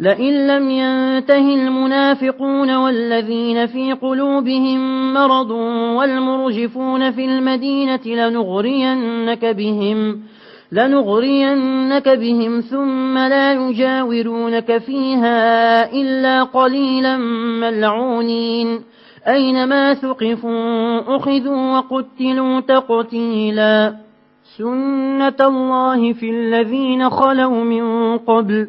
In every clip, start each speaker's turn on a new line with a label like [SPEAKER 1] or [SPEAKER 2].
[SPEAKER 1] لئن لم ينته المنافقون والذين في قلوبهم مرض والمرجفون في المدينة لنغرينك بهم لنغرينك بهم ثم لا يجاورونك فيها إلا قليلا ملعونين. أينما ثقفوا أخذوا وقتلوا تقتيلا. سنة الله في الذين خلوا من قبل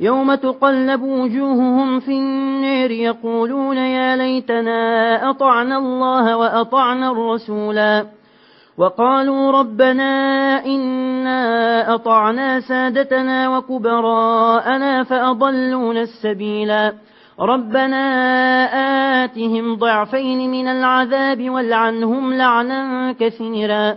[SPEAKER 1] يوم تقلب وجوههم في النير يقولون يا ليتنا أطعنا الله وأطعنا الرسولا. وقالوا ربنا إنا أطعنا سادتنا وكبراءنا فأضلون السبيلا. ربنا آتهم ضعفين من العذاب والعنهم لعنا كثيرا.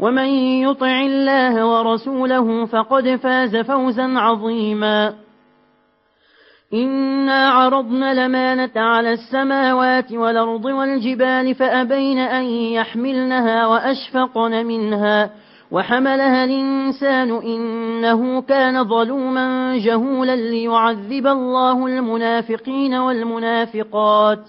[SPEAKER 1] ومن يطع الله ورسوله فقد فاز فوزا عظيما. إنا عرضنا لمانة على السماوات والأرض والجبال فأبين أن يحملنها وأشفقن منها وحملها الإنسان إنه كان ظلوما جهولا ليعذب الله المنافقين والمنافقات.